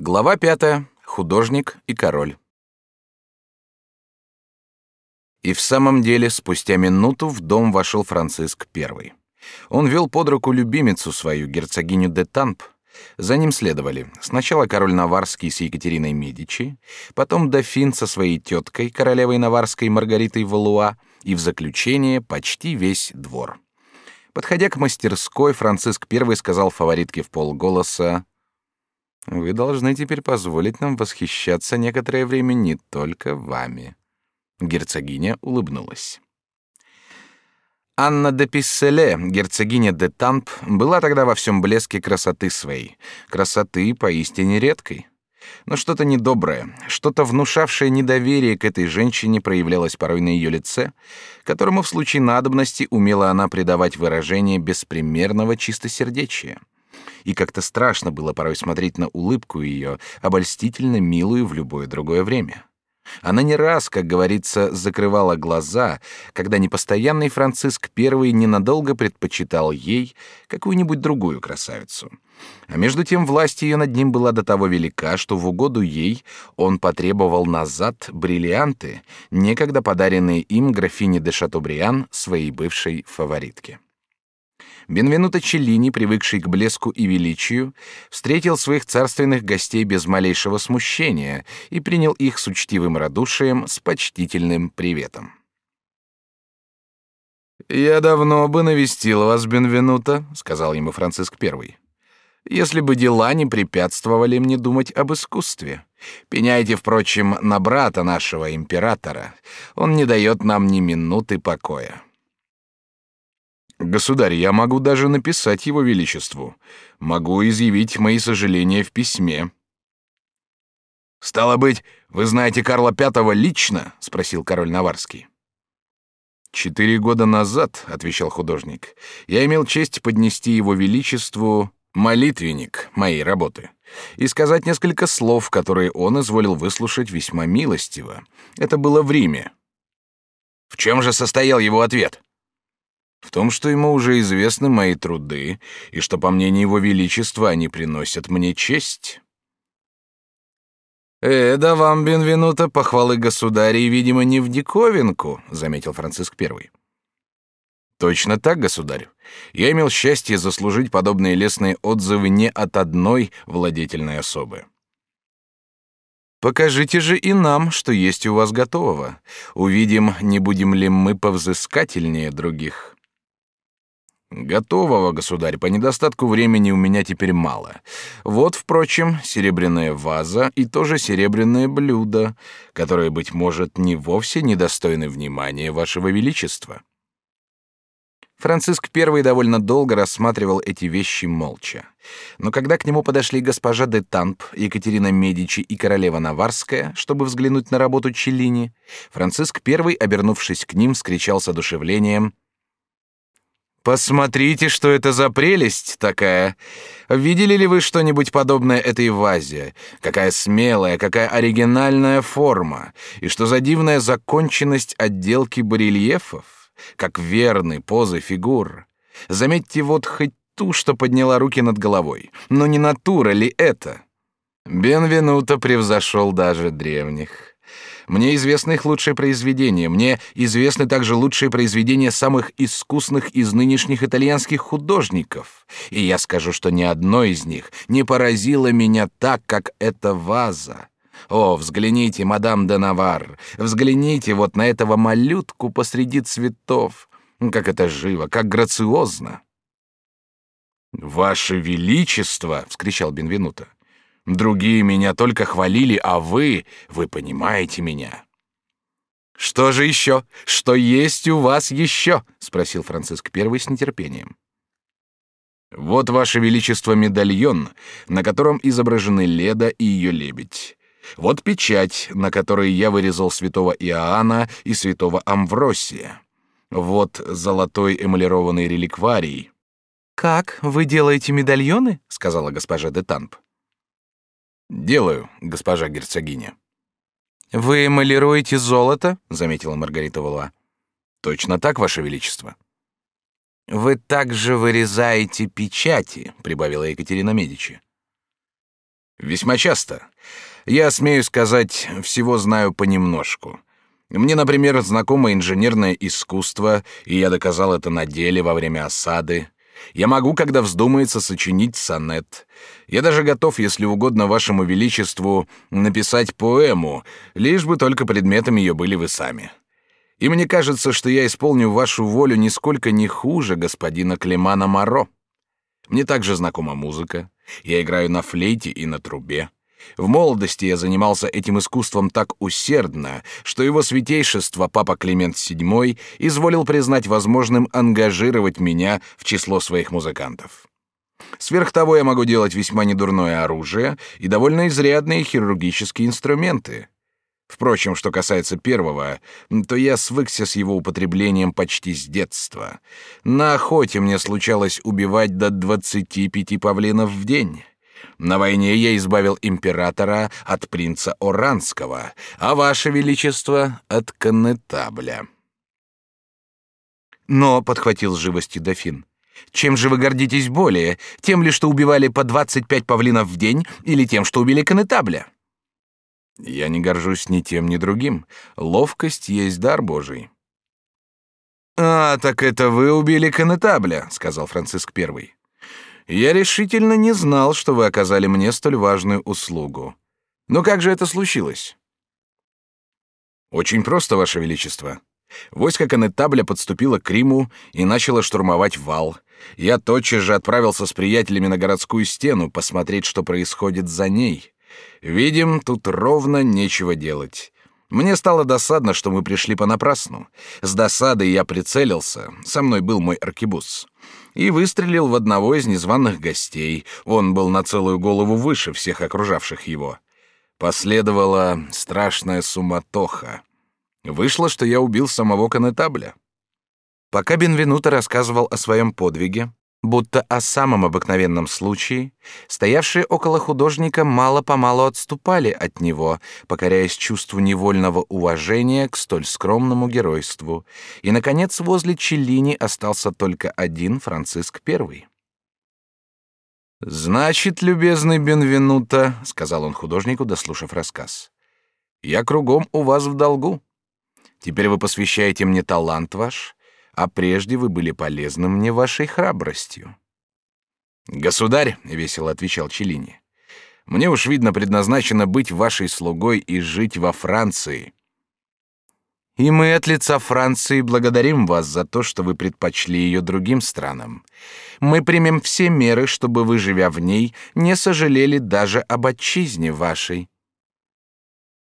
Глава пятая. Художник и король. И в самом деле, спустя минуту в дом вошел Франциск I. Он вел под руку любимицу свою, герцогиню де Тамп. За ним следовали сначала король Наварский с Екатериной Медичи, потом дофин со своей теткой, королевой Наварской Маргаритой Валуа, и в заключение почти весь двор. Подходя к мастерской, Франциск I сказал фаворитке в полголоса «Вы должны теперь позволить нам восхищаться некоторое время не только вами». Герцогиня улыбнулась. Анна де Писселе, герцогиня де Тамп, была тогда во всем блеске красоты своей, красоты поистине редкой. Но что-то недоброе, что-то внушавшее недоверие к этой женщине проявлялось порой на ее лице, которому в случае надобности умела она придавать выражение беспримерного чистосердечия. И как-то страшно было порой смотреть на улыбку ее, обольстительно милую в любое другое время. Она не раз, как говорится, закрывала глаза, когда непостоянный Франциск I ненадолго предпочитал ей какую-нибудь другую красавицу. А между тем власть ее над ним была до того велика, что в угоду ей он потребовал назад бриллианты, некогда подаренные им графине де Шатобриан, своей бывшей фаворитке. Бенвенуто Челлини, привыкший к блеску и величию, встретил своих царственных гостей без малейшего смущения и принял их с учтивым радушием, с почтительным приветом. «Я давно бы навестил вас, Бенвенуто», — сказал ему Франциск I. «Если бы дела не препятствовали мне думать об искусстве. Пеняйте, впрочем, на брата нашего императора. Он не дает нам ни минуты покоя». Государь, я могу даже написать его величеству. Могу изъявить мои сожаления в письме. Стало быть, вы знаете Карла V лично? спросил король Наварский. Четыре года назад, отвечал художник, я имел честь поднести его величеству молитвенник моей работы и сказать несколько слов, которые он изволил выслушать весьма милостиво. Это было в Риме. В чем же состоял его ответ? В том, что ему уже известны мои труды, и что, по мнению его величества, они приносят мне честь. «Э, да вам, Бенвенуто, похвалы государя, и, видимо, не в диковинку», — заметил Франциск I. «Точно так, государь. Я имел счастье заслужить подобные лестные отзывы не от одной владетельной особы». Покажите же и нам, что есть у вас готового. Увидим, не будем ли мы повзыскательнее других. Готового, государь, по недостатку времени у меня теперь мало. Вот, впрочем, серебряная ваза и тоже серебряное блюдо, которое, быть может, не вовсе недостойны внимания вашего величества. Франциск I довольно долго рассматривал эти вещи молча. Но когда к нему подошли госпожа де Тамп, Екатерина Медичи и королева Наварская, чтобы взглянуть на работу Челлини, Франциск I, обернувшись к ним, скричал с одушевлением — Посмотрите, что это за прелесть такая. Видели ли вы что-нибудь подобное этой вазе? Какая смелая, какая оригинальная форма, и что за дивная законченность отделки барельефов, как верны позы фигур. Заметьте вот хоть ту, что подняла руки над головой. Но не натура ли это? Бенвенуто превзошел даже древних. Мне известны их лучшие произведения. Мне известны также лучшие произведения самых искусных из нынешних итальянских художников. И я скажу, что ни одно из них не поразило меня так, как эта ваза. О, взгляните, мадам де Навар, взгляните вот на этого малютку посреди цветов. Как это живо, как грациозно. Ваше величество, вскричал Бенвенуто. Другие меня только хвалили, а вы, вы понимаете меня. Что же еще? Что есть у вас еще? спросил Франциск I с нетерпением. Вот ваше величество медальон, на котором изображены Леда и ее лебедь. Вот печать, на которой я вырезал святого Иоанна и святого Амвросия. Вот золотой эмалированный реликварий. Как вы делаете медальоны? сказала госпожа де Тамп. Делаю, госпожа герцогиня. Вы эмалируете золото? заметила Маргарита Валуа. Точно так, ваше величество. Вы также вырезаете печати, прибавила Екатерина Медичи. Весьма часто. Я смею сказать, всего знаю понемножку. Мне, например, знакомо инженерное искусство, и я доказал это на деле во время осады. Я могу, когда вздумается, сочинить сонет. Я даже готов, если угодно вашему величеству, написать поэму, лишь бы только предметом ее были вы сами. И мне кажется, что я исполню вашу волю нисколько не хуже господина Клемана Моро. Мне также знакома музыка. Я играю на флейте и на трубе. В молодости я занимался этим искусством так усердно, что его святейшество папа Климент VII изволил признать возможным ангажировать меня в число своих музыкантов. Сверх того я могу делать весьма недурное оружие и довольно изрядные хирургические инструменты. Впрочем, что касается первого, то я свыкся с его употреблением почти с детства. На охоте мне случалось убивать до двадцати пяти павлинов в день. На войне я избавил императора от принца Оранского, а ваше величество от коннетабля. Но подхватил с живостью дофин. Чем же вы гордитесь более, тем ли, что убивали по двадцать пять павлинов в день, или тем, что убили коннетабля? Я не горжусь ни тем, ни другим. Ловкость есть дар Божий. А, так это вы убили коннетабля, сказал Франциск Первый. Я решительно не знал, что вы оказали мне столь важную услугу. Но как же это случилось? Очень просто, ваше величество. Войско коннетабля подступило к Риму и начало штурмовать вал. Я тотчас же отправился с приятелями на городскую стену посмотреть, что происходит за ней. Видим, тут ровно нечего делать. Мне стало досадно, что мы пришли понапрасну. С досадой я прицелился, со мной был мой аркебуз, и выстрелил в одного из незваных гостей. Он был на целую голову выше всех окружавших его. Последовала страшная суматоха. Вышло, что я убил самого конетабля. Пока Бенвенуто рассказывал о своем подвиге, будто о самом обыкновенном случае, стоявшие около художника мало-помалу отступали от него, покоряясь чувству невольного уважения к столь скромному геройству, и, наконец, возле Челлини остался только один Франциск I. «Значит, любезный Бенвенуто», — сказал он художнику, дослушав рассказ, — «я кругом у вас в долгу. Теперь вы посвящаете мне талант ваш, а прежде вы были полезны мне вашей храбростью. Государь, весело отвечал Челини, мне уж видно предназначено быть вашей слугой и жить во Франции. И мы от лица Франции благодарим вас за то, что вы предпочли ее другим странам. Мы примем все меры, чтобы вы, живя в ней, не сожалели даже об отчизне вашей.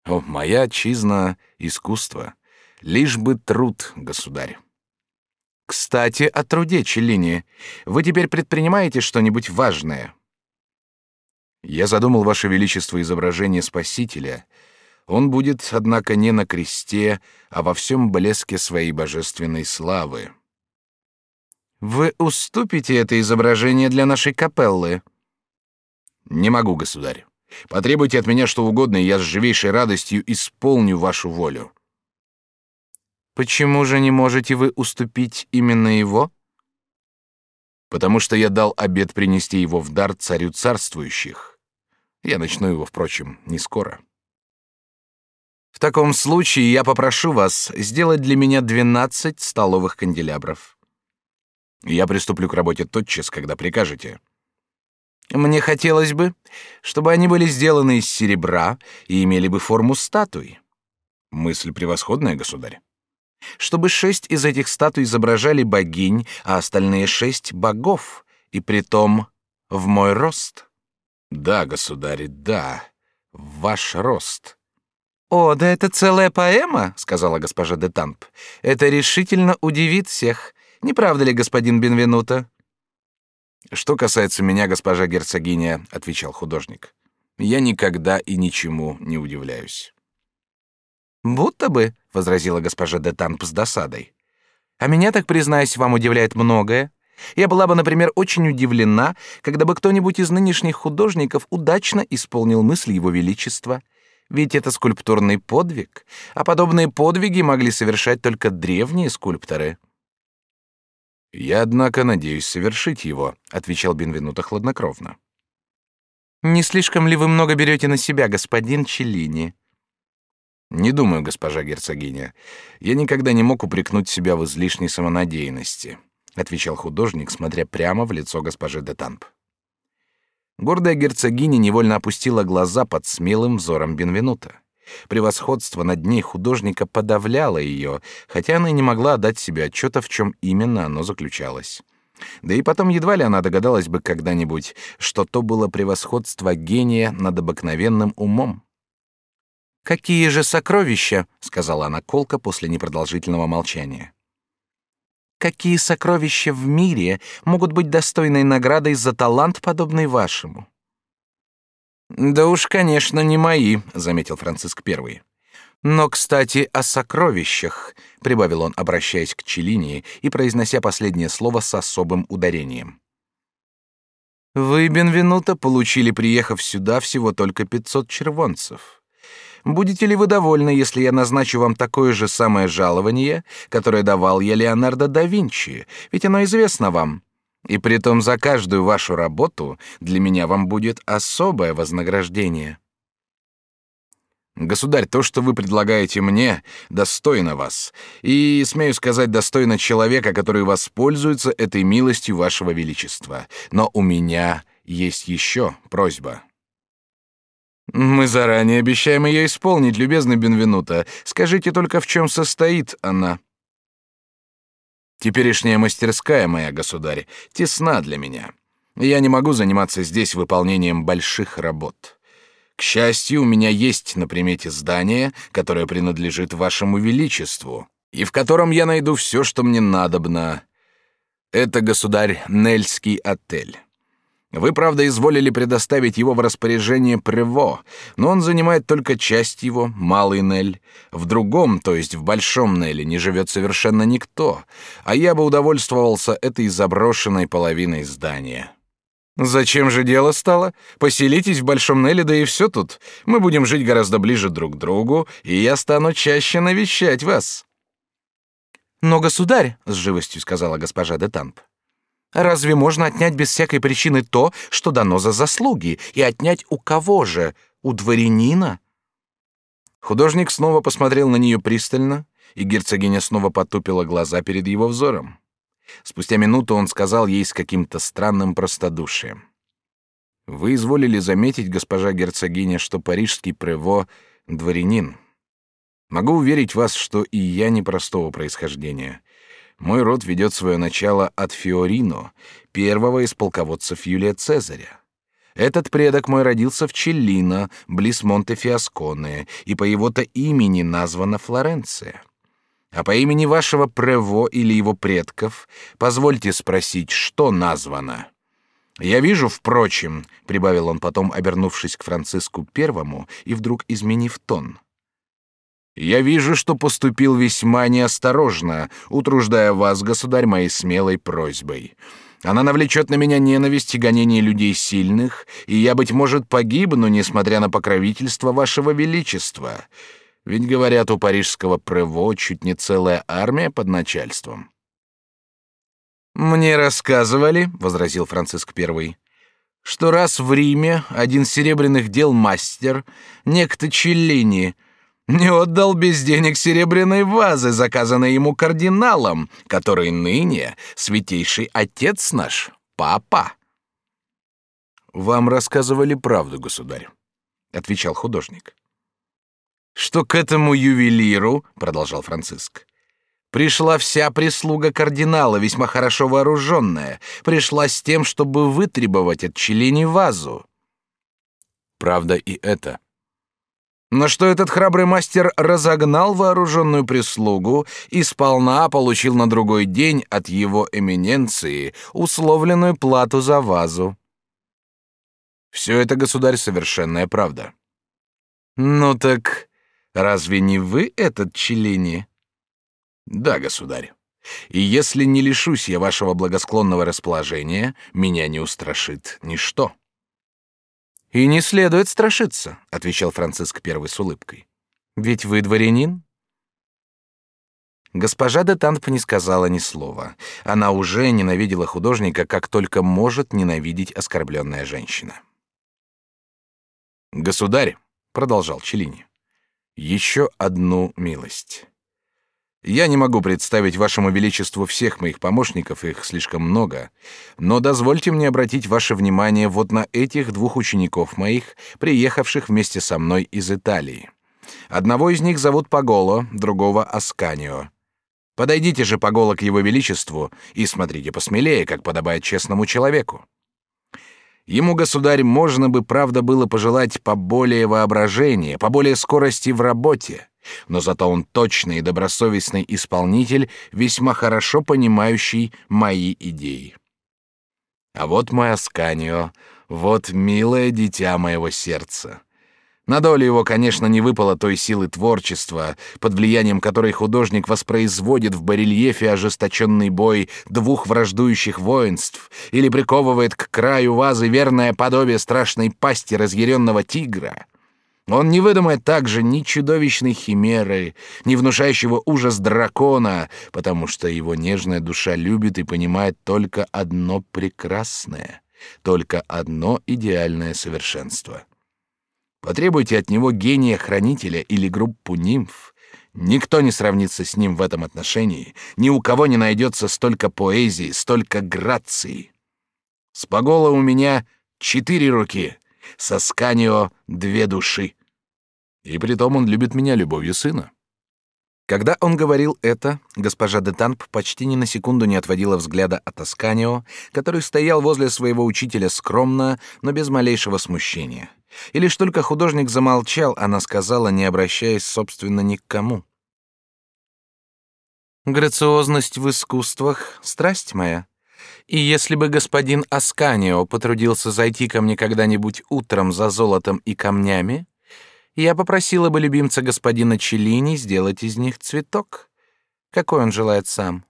О, моя отчизна — искусство. Лишь бы труд, государь. Кстати, о труде Челлини. Вы теперь предпринимаете что-нибудь важное? Я задумал, Ваше Величество, изображение Спасителя. Он будет, однако, не на кресте, а во всем блеске своей божественной славы. Вы уступите это изображение для нашей капеллы? Не могу, государь. Потребуйте от меня что угодно, и я с живейшей радостью исполню вашу волю. Почему же не можете вы уступить именно его? Потому что я дал обет принести его в дар царю царствующих. Я начну его, впрочем, не скоро. В таком случае я попрошу вас сделать для меня двенадцать столовых канделябров. Я приступлю к работе тотчас, когда прикажете. Мне хотелось бы, чтобы они были сделаны из серебра и имели бы форму статуи. Мысль превосходная, государь чтобы шесть из этих статуй изображали богинь, а остальные шесть — богов, и притом в мой рост. Да, государь, да, в ваш рост. «О, да это целая поэма», — сказала госпожа де Тамп. «Это решительно удивит всех. Не правда ли, господин Бенвенуто?» «Что касается меня, госпожа герцогиня», — отвечал художник, — «я никогда и ничему не удивляюсь». «Будто бы», — возразила госпожа де Тамп с досадой. «А меня, так признаюсь, вам удивляет многое. Я была бы, например, очень удивлена, когда бы кто-нибудь из нынешних художников удачно исполнил мысль Его Величества. Ведь это скульптурный подвиг, а подобные подвиги могли совершать только древние скульпторы». «Я, однако, надеюсь совершить его», — отвечал Бенвенуто хладнокровно. Не слишком ли вы много берете на себя, господин Челлини? Не думаю, госпожа герцогиня. Я никогда не мог упрекнуть себя в излишней самонадеянности, отвечал художник, смотря прямо в лицо госпожи де Тамп. Гордая герцогиня невольно опустила глаза под смелым взором Бенвенута. Превосходство над ней художника подавляло ее, хотя она и не могла дать себе отчета, в чем именно оно заключалось. Да и потом едва ли она догадалась бы когда-нибудь, что то было превосходство гения над обыкновенным умом. «Какие же сокровища!» — сказала она колко после непродолжительного молчания. «Какие сокровища в мире могут быть достойной наградой за талант, подобный вашему?» «Да уж, конечно, не мои», — заметил Франциск Первый. Но, кстати, о сокровищах, прибавил он, обращаясь к Челинии и произнося последнее слово с особым ударением. Вы, Бенвенуто, получили, приехав сюда, всего только пятьсот червонцев. Будете ли вы довольны, если я назначу вам такое же самое жалование, которое давал я Леонардо да Винчи, ведь оно известно вам? И притом за каждую вашу работу для меня вам будет особое вознаграждение. Государь, то, что вы предлагаете мне, достойно вас, и, смею сказать, достойно человека, который воспользуется этой милостью вашего величества. Но у меня есть еще просьба. Мы заранее обещаем ее исполнить, любезный Бенвенуто. Скажите только, в чем состоит она? Теперешняя мастерская моя, государь, тесна для меня. Я не могу заниматься здесь выполнением больших работ. К счастью, у меня есть на примете здание, которое принадлежит вашему величеству, и в котором я найду все, что мне надобно. Это, государь, Нельский отель. Вы, правда, изволили предоставить его в распоряжение Прево, но он занимает только часть его, Малый Нель. В другом, то есть в Большом Неле, не живет совершенно никто, а я бы удовольствовался этой заброшенной половиной здания. Зачем же дело стало? Поселитесь в Большом Неле, да и все тут. Мы будем жить гораздо ближе друг к другу, и я стану чаще навещать вас. Но, государь, — с живостью сказала госпожа де Тамп, — разве можно отнять без всякой причины то, что дано за заслуги, и отнять у кого же? У дворянина? Художник снова посмотрел на нее пристально, и герцогиня снова потупила глаза перед его взором. Спустя минуту он сказал ей с каким-то странным простодушием. «Вы изволили заметить, госпожа герцогиня, что парижский прево — дворянин. Могу уверить вас, что и я непростого происхождения. Мой род ведет свое начало от Фиорино, первого из полководцев Юлия Цезаря. Этот предок мой родился в Челлино, близ Монте-Фиасконе, и по его-то имени названа Флоренция. А по имени вашего прево или его предков, позвольте спросить, что названо? Я вижу, впрочем, прибавил он потом, обернувшись к Франциску Первому и вдруг изменив тон. Я вижу, что поступил весьма неосторожно, утруждая вас, государь, моей смелой просьбой. Она навлечет на меня ненависть и гонение людей сильных, и я быть может погибну, несмотря на покровительство вашего величества. Ведь, говорят, у парижского Прево чуть не целая армия под начальством. «Мне рассказывали», — возразил Франциск I, — «что раз в Риме один серебряных дел мастер, некто Челлини, не отдал без денег серебряной вазы, заказанной ему кардиналом, который ныне святейший отец наш, папа». «Вам рассказывали правду, государь», — отвечал художник что к этому ювелиру, продолжал Франциск, пришла вся прислуга кардинала, весьма хорошо вооруженная, пришла с тем, чтобы вытребовать от Челини вазу. Правда и это. Но что этот храбрый мастер разогнал вооруженную прислугу и сполна получил на другой день от его эминенции условленную плату за вазу. Все это, государь, совершенная правда. Ну так Разве не вы этот Челини? Да, государь. И если не лишусь я вашего благосклонного расположения, меня не устрашит ничто. И не следует страшиться, отвечал Франциск I с улыбкой. Ведь вы дворянин. Госпожа де Танп не сказала ни слова. Она уже ненавидела художника, как только может ненавидеть оскорбленная женщина. Государь, продолжал Челини, еще одну милость. Я не могу представить вашему величеству всех моих помощников, их слишком много, но дозвольте мне обратить ваше внимание вот на этих двух учеников моих, приехавших вместе со мной из Италии. Одного из них зовут Паголо, другого Асканио. Подойдите же Паголо к его величеству и смотрите посмелее, как подобает честному человеку. Ему, государь, можно бы, правда, было пожелать поболее воображения, поболее скорости в работе, но зато он точный и добросовестный исполнитель, весьма хорошо понимающий мои идеи. А вот мой Асканио, вот милое дитя моего сердца. На долю его, конечно, не выпало той силы творчества, под влиянием которой художник воспроизводит в барельефе ожесточенный бой двух враждующих воинств или приковывает к краю вазы верное подобие страшной пасти разъяренного тигра. Он не выдумает также ни чудовищной химеры, ни внушающего ужас дракона, потому что его нежная душа любит и понимает только одно прекрасное, только одно идеальное совершенство. Потребуйте от него гения-хранителя или группу нимф. Никто не сравнится с ним в этом отношении, ни у кого не найдется столько поэзии, столько грации. С Паголо у меня четыре руки, со Сканио две души. И притом он любит меня любовью сына. Когда он говорил это, госпожа де Танп почти ни на секунду не отводила взгляда от Асканио, который стоял возле своего учителя скромно, но без малейшего смущения. И лишь только художник замолчал, она сказала, не обращаясь, собственно, ни к кому. «Грациозность в искусствах — страсть моя. И если бы господин Асканио потрудился зайти ко мне когда-нибудь утром за золотом и камнями, я попросила бы любимца господина Челини сделать из них цветок, какой он желает сам».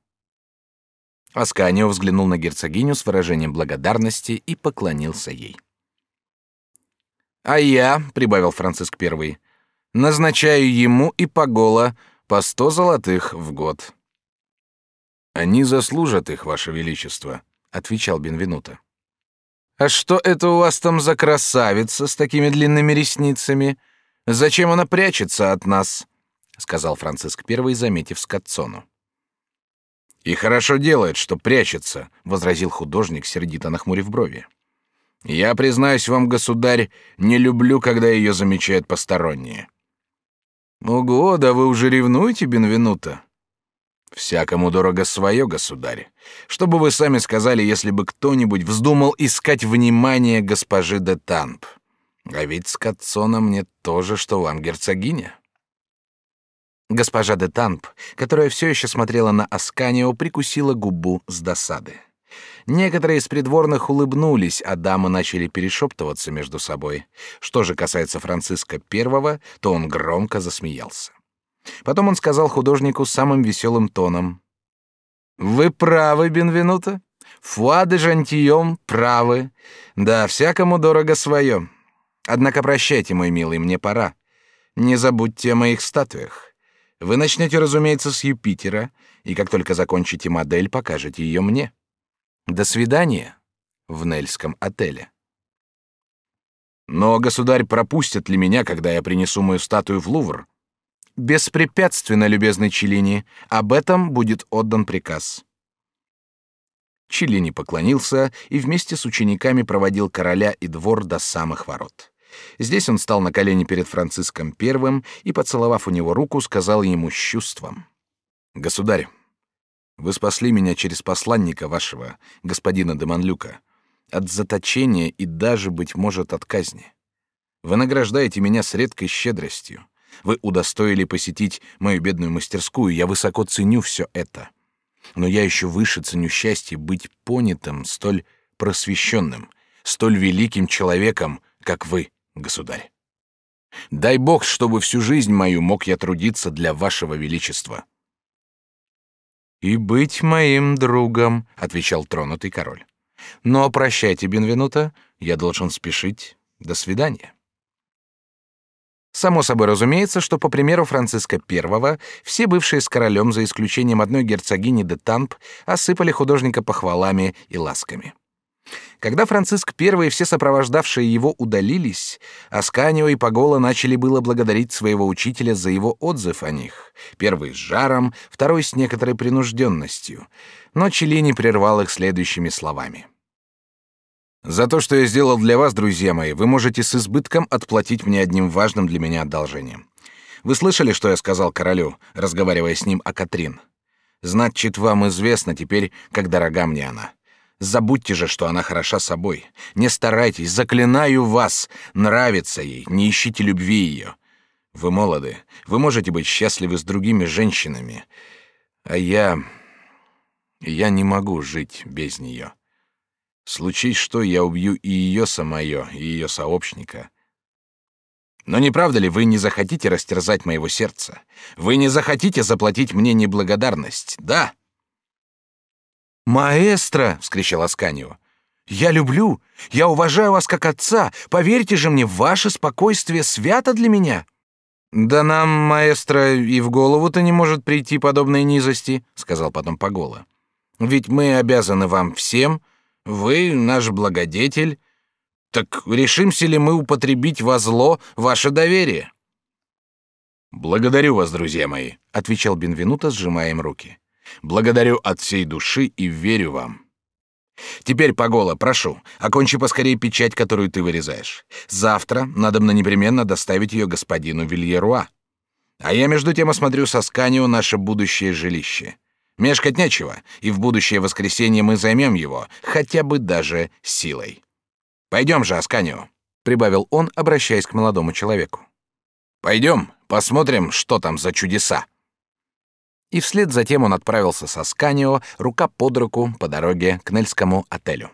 Асканио взглянул на герцогиню с выражением благодарности и поклонился ей. А я, прибавил Франциск I, назначаю ему и Пагола по сто золотых в год. Они заслужат их, ваше величество, отвечал Бенвенуто. А что это у вас там за красавица с такими длинными ресницами? Зачем она прячется от нас? сказал Франциск I, заметив Скотцону. И хорошо делает, что прячется, возразил художник, сердито нахмурив брови. Я признаюсь вам, государь, не люблю, когда ее замечают посторонние. Ого, да вы уже ревнуете, Бенвенуто? Всякому дорого свое, государь. Что бы вы сами сказали, если бы кто-нибудь вздумал искать внимание госпожи де Тамп? А ведь с Катсона мне тоже, что вам, герцогиня. Госпожа де Тамп, которая все еще смотрела на Асканио, прикусила губу с досады. Некоторые из придворных улыбнулись, а дамы начали перешептываться между собой. Что же касается Франциска I, то он громко засмеялся. Потом он сказал художнику самым веселым тоном: "Вы правы, Бенвенуто. Фуа де Жантием правы. Да, всякому дорого свое. Однако прощайте, мой милый, мне пора. Не забудьте о моих статуях. Вы начнете, разумеется, с Юпитера, и как только закончите модель, покажете ее мне. До свидания в Нельском отеле. Но государь пропустит ли меня, когда я принесу мою статую в Лувр? Беспрепятственно, любезный Челини, об этом будет отдан приказ. Челини поклонился и вместе с учениками проводил короля и двор до самых ворот. Здесь он стал на колени перед Франциском I и, поцеловав у него руку, сказал ему с чувством: "Государь, вы спасли меня через посланника вашего, господина де Манлюка, от заточения и даже, быть может, от казни. Вы награждаете меня с редкой щедростью. Вы удостоили посетить мою бедную мастерскую, я высоко ценю все это. Но я еще выше ценю счастье быть понятым, столь просвещенным, столь великим человеком, как вы, государь. Дай Бог, чтобы всю жизнь мою мог я трудиться для вашего величества и быть моим другом, отвечал тронутый король. Но прощайте, Бенвенуто, я должен спешить. До свидания. Само собой разумеется, что по примеру Франциска I все бывшие с королем, за исключением одной герцогини де Тамп, осыпали художника похвалами и ласками. Когда Франциск I и все сопровождавшие его удалились, Асканио и Пагола начали было благодарить своего учителя за его отзыв о них. Первый с жаром, второй с некоторой принужденностью. Но Челини прервал их следующими словами. «За то, что я сделал для вас, друзья мои, вы можете с избытком отплатить мне одним важным для меня одолжением. Вы слышали, что я сказал королю, разговаривая с ним о Катрин? Значит, вам известно теперь, как дорога мне она. Забудьте же, что она хороша собой. Не старайтесь, заклинаю вас, нравится ей, не ищите любви ее. Вы молоды, вы можете быть счастливы с другими женщинами, а я... я не могу жить без нее. Случись что, я убью и ее самое, и ее сообщника. Но не правда ли вы не захотите растерзать моего сердца? Вы не захотите заплатить мне неблагодарность, да?» «Маэстро!» — вскричал Асканио. «Я люблю, я уважаю вас как отца. Поверьте же мне, ваше спокойствие свято для меня». «Да нам, маэстро, и в голову-то не может прийти подобной низости», — сказал потом Погола. «Ведь мы обязаны вам всем. Вы наш благодетель. Так решимся ли мы употребить во зло ваше доверие?» «Благодарю вас, друзья мои», — отвечал Бенвенуто, сжимая им руки. Благодарю от всей души и верю вам. Теперь, Пагола, прошу, окончи поскорее печать, которую ты вырезаешь. Завтра надо мне непременно доставить ее господину Вильеруа. А я между тем осмотрю со Сканио наше будущее жилище. Мешкать нечего, и в будущее воскресенье мы займем его, хотя бы даже силой. Пойдем же, Асканио, прибавил он, обращаясь к молодому человеку. Пойдем, посмотрим, что там за чудеса и вслед за тем он отправился со Сканио рука под руку по дороге к Нельскому отелю.